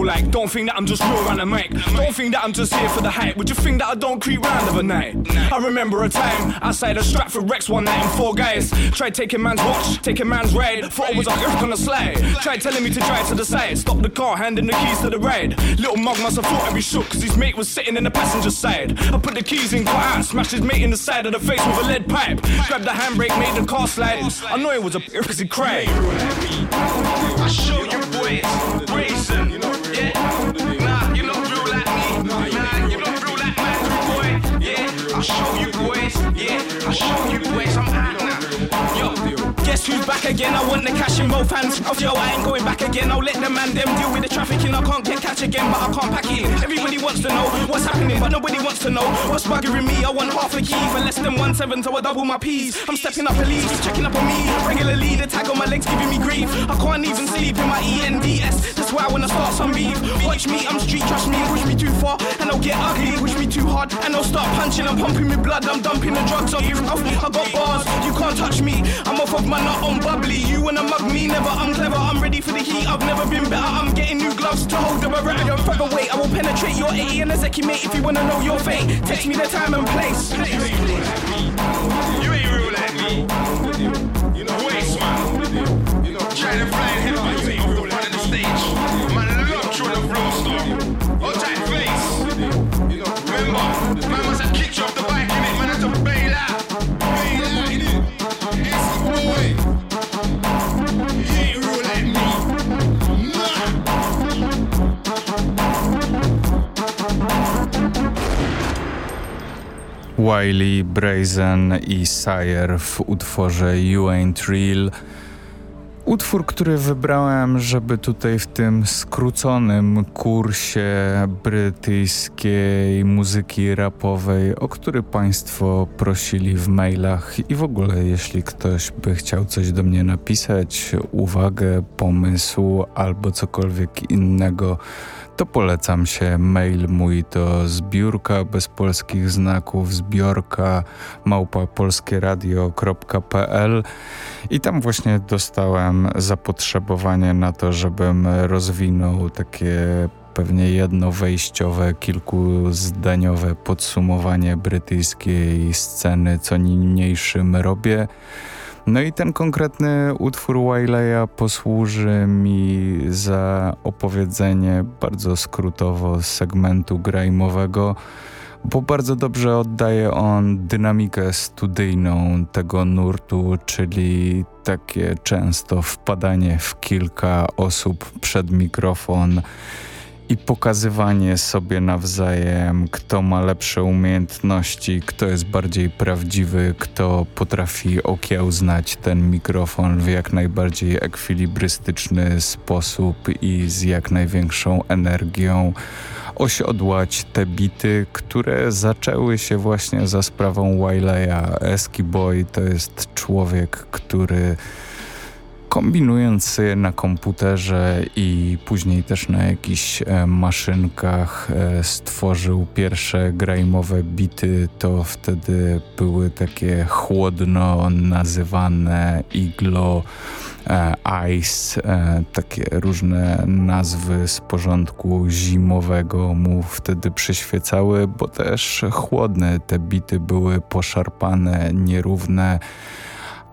Skill like. Don't think that I'm just real around the mic. Don't think that I'm just here for the hype. Would you think that I don't creep round of a night? I remember a time outside of Stratford Rex one night and four guys tried taking man's watch, taking man's ride. Thought I was like on the slide. Tried telling me to drive to the side. Stop the car, handing the keys to the ride. Little mug must have thought be shook cause his mate was sitting in the passenger side. I put the keys in, got out, smashed his mate in the side of the face with a lead pipe. Grabbed the handbrake, made the car slide. I know it was a because he cried. I show you boys, racing, I show you boys, yeah. I show you boys, I'm out now. Yo, guess who's back again? I want the cash in both hands. Oh, yo, I ain't going back again. I'll let the man them deal with the trafficking. I can't get catch again, but I can't pack it. Everybody wants to know what's happening, but nobody wants to know what's bugging me. I want half a key for less than one seven, so I double my P's. I'm stepping up police, checking up on me. Regularly, the tag on my legs giving me grief. I can't even sleep in my ENDS. Why I wanna start some beef. Watch me, I'm street, trust me. Push me too far, and I'll get ugly. Push me too hard, and I'll start punching. I'm pumping me blood, I'm dumping the drugs on you. I got bars, you can't touch me. I'm off of my nut on bubbly. You wanna mug me, never. I'm clever, I'm ready for the heat. I've never been better. I'm getting new gloves to hold the beretta. Don't fuck away, I will penetrate your 80 and a Zeki mate if you wanna know your fate. Text me the time and place. You ain't real like me. You ain't real like me. You know, waste man. You know, to fly Wiley, Brazen i Sire w utworze You Ain't Real. Utwór, który wybrałem, żeby tutaj w tym skróconym kursie brytyjskiej muzyki rapowej, o który Państwo prosili w mailach i w ogóle jeśli ktoś by chciał coś do mnie napisać, uwagę, pomysł albo cokolwiek innego, to polecam się. Mail mój to zbiórka bez polskich znaków, zbiorka małpa polskieradio.pl i tam właśnie dostałem zapotrzebowanie na to, żebym rozwinął takie pewnie jedno wejściowe, kilkuzdaniowe podsumowanie brytyjskiej sceny, co niniejszym robię. No i ten konkretny utwór Wileya posłuży mi za opowiedzenie bardzo skrótowo segmentu grajmowego, bo bardzo dobrze oddaje on dynamikę studyjną tego nurtu, czyli takie często wpadanie w kilka osób przed mikrofon i pokazywanie sobie nawzajem, kto ma lepsze umiejętności, kto jest bardziej prawdziwy, kto potrafi okiełznać ten mikrofon w jak najbardziej ekwilibrystyczny sposób i z jak największą energią osiodłać te bity, które zaczęły się właśnie za sprawą Wileya. Eski Boy to jest człowiek, który kombinując na komputerze i później też na jakichś e, maszynkach e, stworzył pierwsze grajmowe bity, to wtedy były takie chłodno nazywane iglo, e, ice, takie różne nazwy z porządku zimowego mu wtedy przyświecały, bo też chłodne te bity były poszarpane, nierówne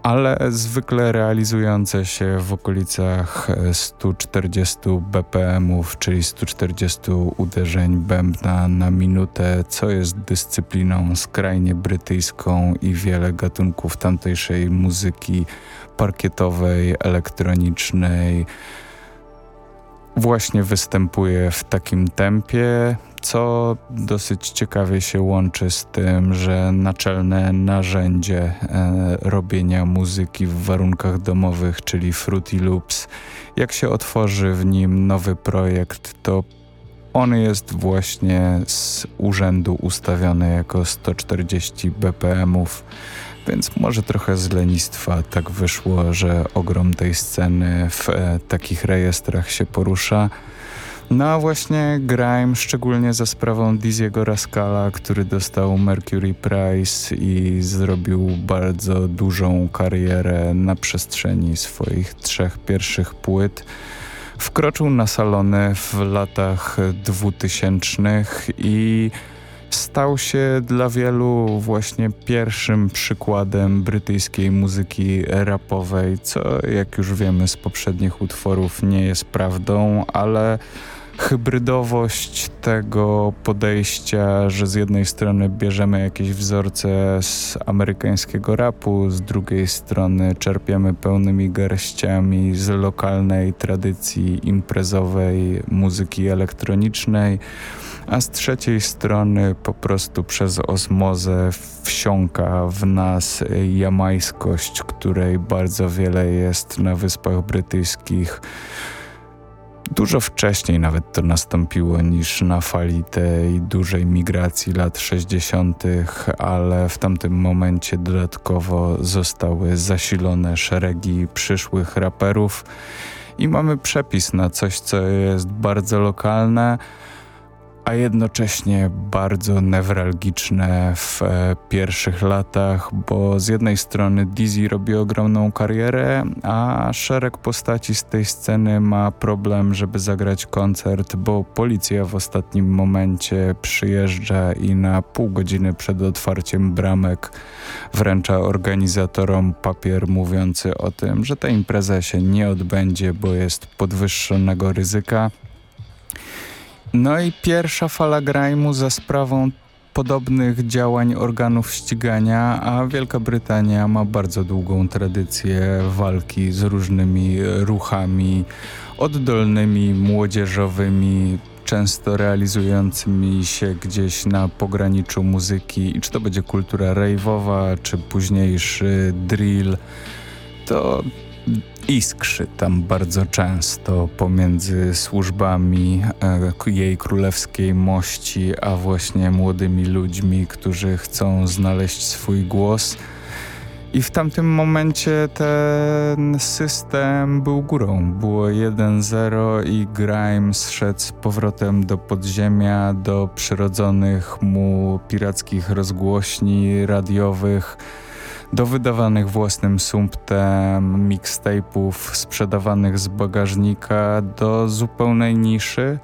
ale zwykle realizujące się w okolicach 140 bpm, czyli 140 uderzeń bębna na minutę, co jest dyscypliną skrajnie brytyjską i wiele gatunków tamtejszej muzyki parkietowej, elektronicznej właśnie występuje w takim tempie co dosyć ciekawie się łączy z tym, że naczelne narzędzie e, robienia muzyki w warunkach domowych, czyli Fruity Loops, jak się otworzy w nim nowy projekt, to on jest właśnie z urzędu ustawiony jako 140 bpmów, więc może trochę z lenistwa tak wyszło, że ogrom tej sceny w e, takich rejestrach się porusza. No a właśnie Grime, szczególnie za sprawą Diziego Rascala, który dostał Mercury Prize i zrobił bardzo dużą karierę na przestrzeni swoich trzech pierwszych płyt. Wkroczył na salony w latach dwutysięcznych i stał się dla wielu właśnie pierwszym przykładem brytyjskiej muzyki rapowej, co jak już wiemy z poprzednich utworów nie jest prawdą, ale hybrydowość tego podejścia, że z jednej strony bierzemy jakieś wzorce z amerykańskiego rapu, z drugiej strony czerpiemy pełnymi garściami z lokalnej tradycji imprezowej muzyki elektronicznej, a z trzeciej strony po prostu przez osmozę wsiąka w nas jamajskość, której bardzo wiele jest na Wyspach Brytyjskich Dużo wcześniej nawet to nastąpiło niż na fali tej dużej migracji lat 60., ale w tamtym momencie dodatkowo zostały zasilone szeregi przyszłych raperów i mamy przepis na coś, co jest bardzo lokalne, a jednocześnie bardzo newralgiczne w e, pierwszych latach, bo z jednej strony Dizzy robi ogromną karierę, a szereg postaci z tej sceny ma problem, żeby zagrać koncert, bo policja w ostatnim momencie przyjeżdża i na pół godziny przed otwarciem bramek wręcza organizatorom papier mówiący o tym, że ta impreza się nie odbędzie, bo jest podwyższonego ryzyka. No i pierwsza fala grajmu za sprawą podobnych działań organów ścigania, a Wielka Brytania ma bardzo długą tradycję walki z różnymi ruchami oddolnymi, młodzieżowymi, często realizującymi się gdzieś na pograniczu muzyki. I czy to będzie kultura rave'owa, czy późniejszy drill, to iskrzy tam bardzo często pomiędzy służbami e, jej królewskiej mości, a właśnie młodymi ludźmi, którzy chcą znaleźć swój głos. I w tamtym momencie ten system był górą. Było 1-0 i Grimes szedł z powrotem do podziemia, do przyrodzonych mu pirackich rozgłośni radiowych do wydawanych własnym sumptem mixtape'ów sprzedawanych z bagażnika do zupełnej niszy,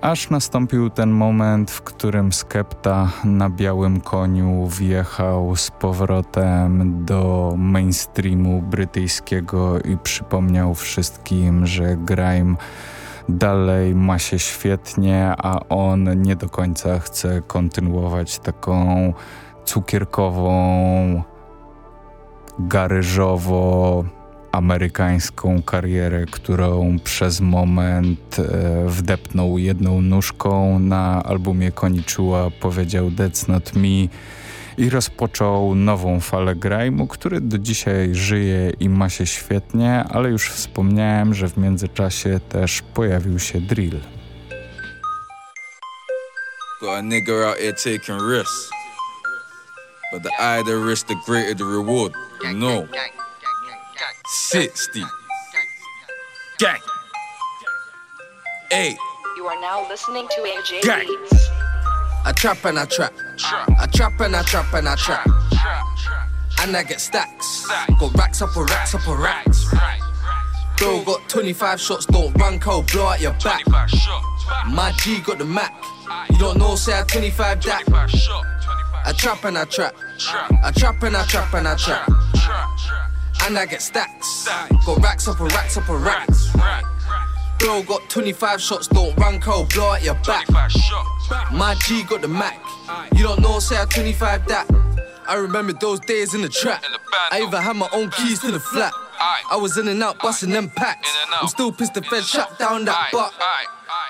aż nastąpił ten moment, w którym Skepta na białym koniu wjechał z powrotem do mainstreamu brytyjskiego i przypomniał wszystkim, że grime dalej ma się świetnie, a on nie do końca chce kontynuować taką cukierkową, garyżowo amerykańską karierę, którą przez moment e, wdepnął jedną nóżką na albumie Koniczyła, powiedział That's Not Me i rozpoczął nową falę grime'u, który do dzisiaj żyje i ma się świetnie, ale już wspomniałem, że w międzyczasie też pojawił się drill. Got a nigga out here taking risks. But the higher the risk, the greater the reward. No. 60. Gang. Hey. You are now listening to AJ Gang. Beats. I trap and I trap. I trap and I trap and I trap. And I get stacks. Got racks up or racks up or racks. Bro got 25 shots, don't run cold, blow out your back. My G got the Mac. You don't know, say I 25 that. I trap and I trap. I trap and I trap and I trap. And I get stacks. Got racks up or racks up or racks. Bro got 25 shots, don't run cold, blow out your back. My G got the Mac. You don't know, say I 25 that. I remember those days in the trap. I even had my own keys to the flat. I was in and out, busting them packs. I'm still pissed the Fed shut down that butt.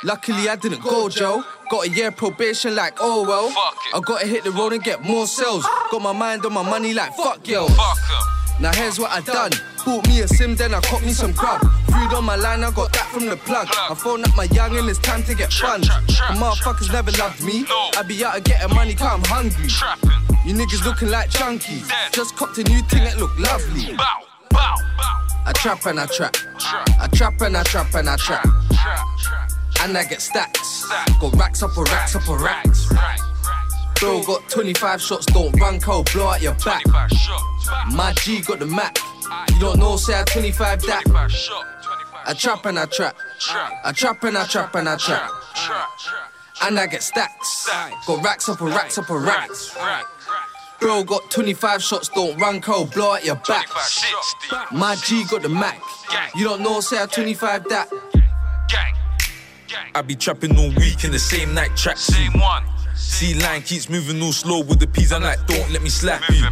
Luckily, I didn't go, Joe. Got a year probation, like, oh well. I gotta hit the road and get more sales. Got my mind on my money, like, fuck yo. Now here's what I done. Bought me a sim, then I caught me some grub. Freed on my line, I got that from the plug. I phone up my young and it's time to get fun. Motherfuckers never loved me. I be out of getting money, cause I'm hungry. You niggas looking like junkies. Just copped a new thing that look lovely. I trap and I trap. I trap and I trap and I trap. And I get stacks. Got racks up or racks up or racks. Bro got 25 shots, don't run cold, blow out your back. My G got the Mac. You don't know, say I 25 that. I trap and I trap. I trap and I trap and I trap. And I get stacks. Got racks up or racks up or racks. Bro got 25 shots, don't run cold, blow out your back. My G got the Mac. You don't know, say I 25 that. I be trapping all week in the same night track. Same one. See line keeps moving all slow with the P's. I'm like, don't let me slap you.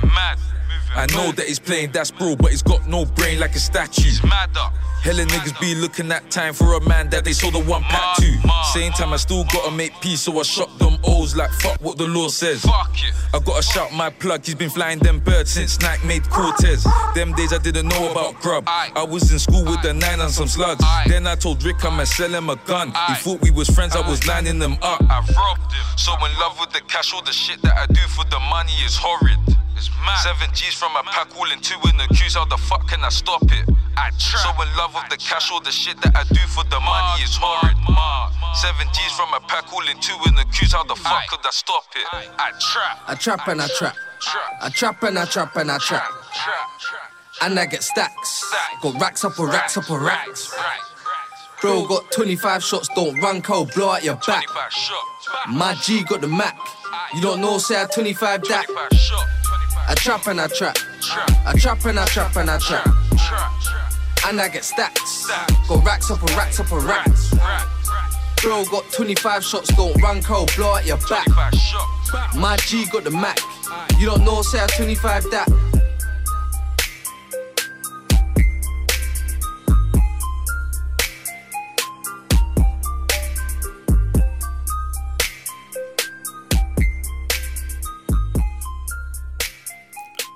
I know that he's playing that's bro, but he's got no brain like a statue. He's mad up. Hella niggas be looking at time for a man that they sold the one pack to. Same time, I still gotta make peace, so I shot them O's like fuck what the law says. I gotta shout my plug, he's been flying them birds since Nike made Cortez. Them days I didn't know about grub. I was in school with the nine and some slugs. Then I told Rick I'ma sell him a gun. He thought we was friends, I was lining them up. I robbed him. So in love with the cash, all the shit that I do for the money is horrid. It's mad. Seven G's from a pack, all in two in the queues. How the fuck can I stop it? I trap. So in love with the cash, all the shit that I do for the money is horrid. Seven G's from a pack, all in two in the queues. How the fuck could I stop it? I trap. I trap and I trap. I trap and I trap and I trap. And I get stacks. Got racks up or racks up or racks. Bro got 25 shots, don't run cold, blow out your back. My G got the Mac. You don't know, say I 25 that. I trap and I trap. I trap and I trap and I trap. And I get stacks. Got racks up and racks up and racks. Bro got 25 shots, don't run cold, blow out your back. My G got the Mac. You don't know, say I 25 that.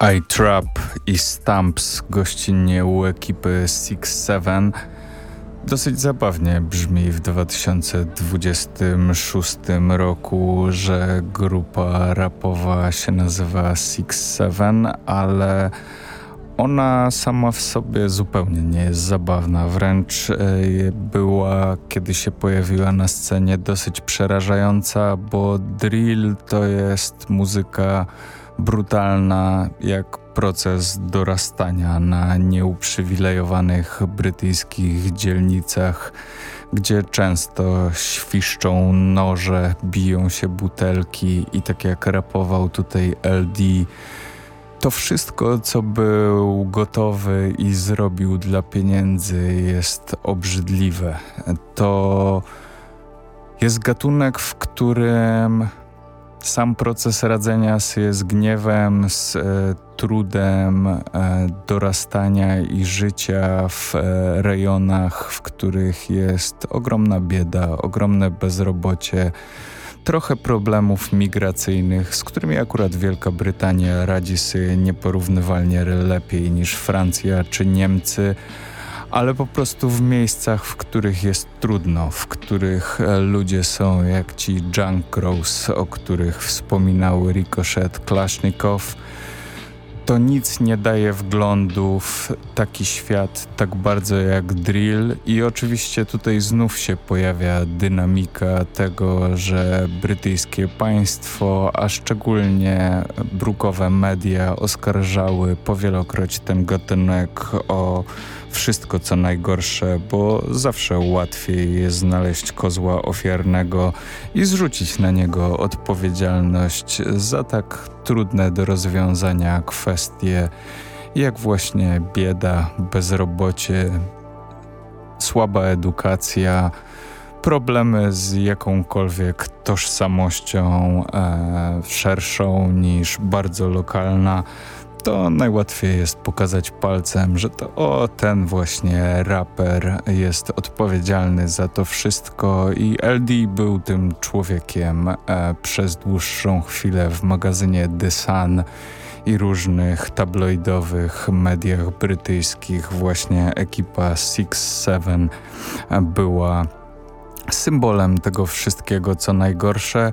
I Trap i Stamps gościnnie u ekipy Six Seven. Dosyć zabawnie brzmi w 2026 roku, że grupa rapowa się nazywa Six Seven, ale ona sama w sobie zupełnie nie jest zabawna. Wręcz e, była, kiedy się pojawiła na scenie, dosyć przerażająca, bo drill to jest muzyka brutalna jak proces dorastania na nieuprzywilejowanych brytyjskich dzielnicach gdzie często świszczą noże, biją się butelki i tak jak rapował tutaj LD, to wszystko, co był gotowy i zrobił dla pieniędzy, jest obrzydliwe. To jest gatunek, w którym sam proces radzenia sobie z gniewem, z e, trudem e, dorastania i życia w e, rejonach, w których jest ogromna bieda, ogromne bezrobocie, trochę problemów migracyjnych, z którymi akurat Wielka Brytania radzi sobie nieporównywalnie lepiej niż Francja czy Niemcy ale po prostu w miejscach, w których jest trudno, w których e, ludzie są jak ci Junk Crows, o których wspominał Ricochet Klasznikow, to nic nie daje wglądu w taki świat tak bardzo jak drill. I oczywiście tutaj znów się pojawia dynamika tego, że brytyjskie państwo, a szczególnie brukowe media oskarżały powielokroć ten gatunek o wszystko co najgorsze, bo zawsze łatwiej jest znaleźć kozła ofiarnego i zrzucić na niego odpowiedzialność za tak trudne do rozwiązania kwestie, jak właśnie bieda, bezrobocie, słaba edukacja, problemy z jakąkolwiek tożsamością e, szerszą niż bardzo lokalna to najłatwiej jest pokazać palcem, że to o, ten właśnie raper jest odpowiedzialny za to wszystko i LD był tym człowiekiem e, przez dłuższą chwilę w magazynie The Sun i różnych tabloidowych mediach brytyjskich. Właśnie ekipa Six Seven była symbolem tego wszystkiego, co najgorsze,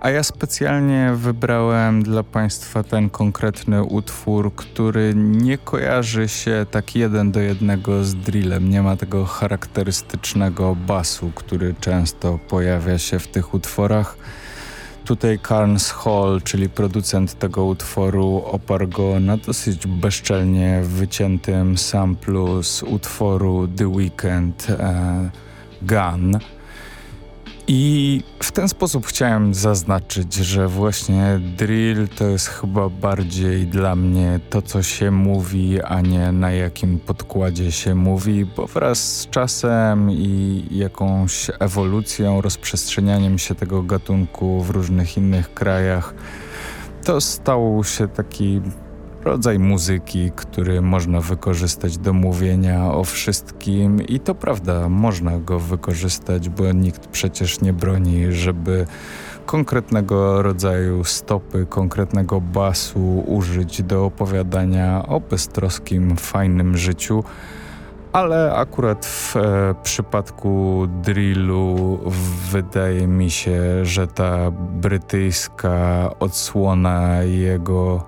a ja specjalnie wybrałem dla Państwa ten konkretny utwór, który nie kojarzy się tak jeden do jednego z drillem. Nie ma tego charakterystycznego basu, który często pojawia się w tych utworach. Tutaj Carnes Hall, czyli producent tego utworu, oparł go na dosyć bezczelnie wyciętym samplu z utworu The Weekend e, Gun. I w ten sposób chciałem zaznaczyć, że właśnie drill to jest chyba bardziej dla mnie to, co się mówi, a nie na jakim podkładzie się mówi, bo wraz z czasem i jakąś ewolucją, rozprzestrzenianiem się tego gatunku w różnych innych krajach, to stał się taki rodzaj muzyki, który można wykorzystać do mówienia o wszystkim i to prawda, można go wykorzystać, bo nikt przecież nie broni, żeby konkretnego rodzaju stopy, konkretnego basu użyć do opowiadania o beztroskim, fajnym życiu. Ale akurat w e, przypadku drillu wydaje mi się, że ta brytyjska odsłona jego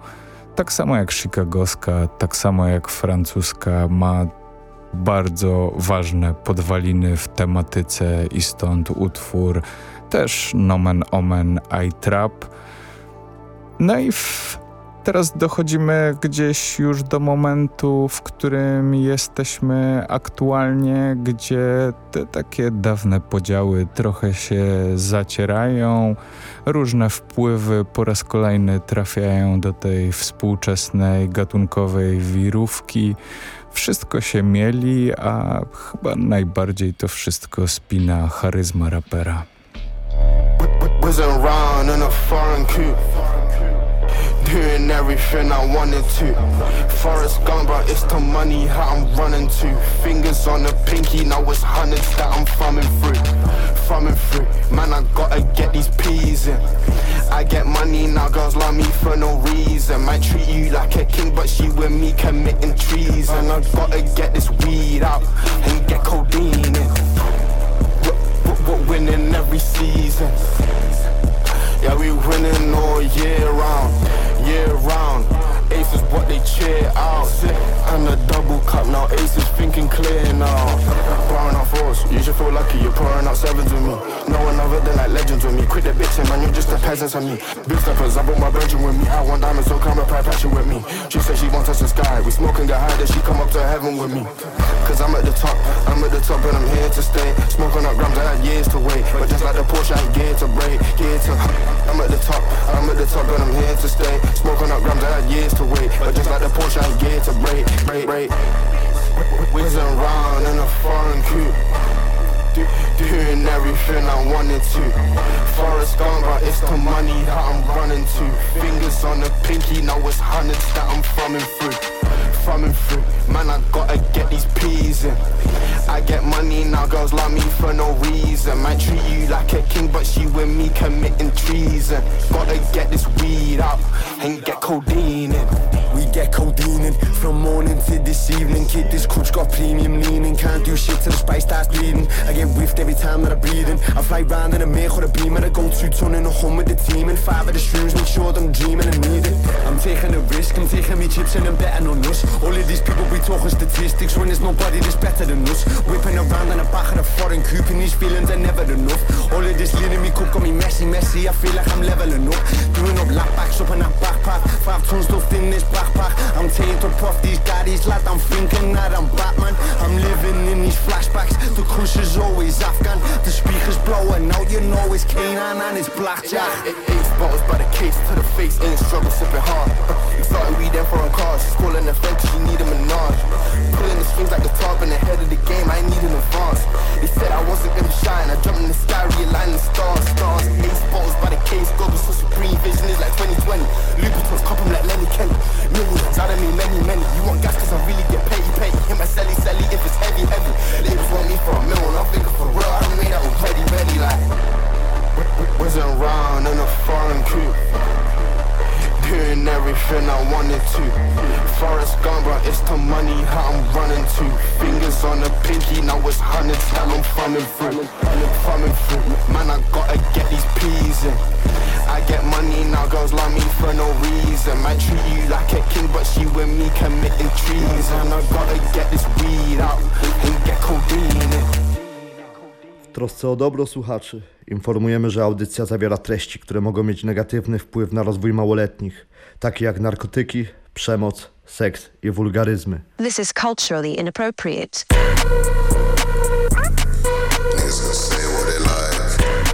tak samo jak chicagowska, tak samo jak francuska ma bardzo ważne podwaliny w tematyce i stąd utwór też nomen omen I Trap. No i w Teraz dochodzimy gdzieś już do momentu, w którym jesteśmy aktualnie, gdzie te takie dawne podziały trochę się zacierają, różne wpływy po raz kolejny trafiają do tej współczesnej gatunkowej wirówki. Wszystko się mieli, a chyba najbardziej to wszystko spina charyzma rapera. Doing everything I wanted to. Forest gone, but it's the money how I'm running to. Fingers on the pinky, now it's hundreds that I'm thumbing through. Thumbing through. Man, I gotta get these peas in. I get money now, girls love me for no reason. Might treat you like a king, but she with me committing treason. I gotta get this weed out and get codeine in. We're winning every season. Yeah, we winning all year round year round. Ace is what they cheer out. And a double cup now. Ace is thinking clear now. Pouring out fours, you should feel lucky. You're pouring out sevens with me. No one other than like legends with me. Quit the bitching, man. You're just a peasant to me. Big steppers, I brought my virgin with me. I want diamonds, so come and passion with me. She said she wants us the sky. We smoking, get high, then she come up to heaven with me. Cause I'm at the top, I'm at the top and I'm here to stay. Smoking up grams, I had years to wait. But just like the Porsche, I ain't geared to break. Geared to, I'm at the top, I'm at the top and I'm here to stay. Smoking up grams, I had years to wait. But just like the Porsche, I ain't geared to break. Break, break. Whizzing round in a foreign coupe. Do, doing everything I wanted to. Forest gone, but it's the money that I'm running to. Fingers on the pinky, now it's hundreds that I'm thumbing through. Thumbing through, man, I gotta get these peas in. I get money now, girls love me for no reason. Might treat you like a king, but she with me committing treason. Gotta get this weed up and get codeine in. We get codeine in from morning to this evening. Kid, this crutch got premium leaning. Can't do shit till the spice starts bleeding. I get whiffed every time that I breathe in. I fly round in a make with a beam and I go two ton in a hum with the team. And five of the streams make sure that I'm dreaming and need it. I'm taking a risk, I'm taking me chips and I'm betting on us. All of these people, we talking statistics when there's nobody that's better than us. Whipping around in the back of a foreign coupe and these feelings are never enough. All of this leading me cook got me messy, messy. I feel like I'm leveling up. Doing up lap backs up in that backpack. Five tons stuffed in this backpack. I'm taking to puff these daddies, lad. I'm thinking that I'm Batman. I'm living in these flashbacks. The kush is always Afghan. The speakers blowing out, you know it's Canaan and it's blackjack. Eight bottles by the case to the face, ain't struggle, sipping hard. Exotic weed in foreign cars. She's calling a friend 'cause she need a menage. Pulling the strings like the top in the head of the game, I need an advance. They said I wasn't gonna shine, I jumped in the sky, realigning the stars, stars. Ace bottles by the case, goggles so supreme, vision is like 2020. Louboutins, cop 'em like Lenny Kenny. Millions, I don't mean many, many. You want gas 'cause I really get petty, petty. Hit my celly, celly if it's heavy, heavy. Labels want me for a mill, and I'm thinking for real, I made that already, ready, like. Whizzing round in a foreign coupe Doing everything I wanted to. Forest gone, but it's the money that I'm running to. Fingers on the pinky, now it's hundreds that I'm thumbing through. Thumbing through, man I gotta get these peas in. I get money now, girls love me for no reason. Might treat you like a king, but she with me committing treason. I gotta get this weed out and get codeine in trosce o dobro słuchaczy informujemy, że audycja zawiera treści, które mogą mieć negatywny wpływ na rozwój małoletnich, takie jak narkotyki, przemoc, seks i wulgaryzmy. This is culturally inappropriate.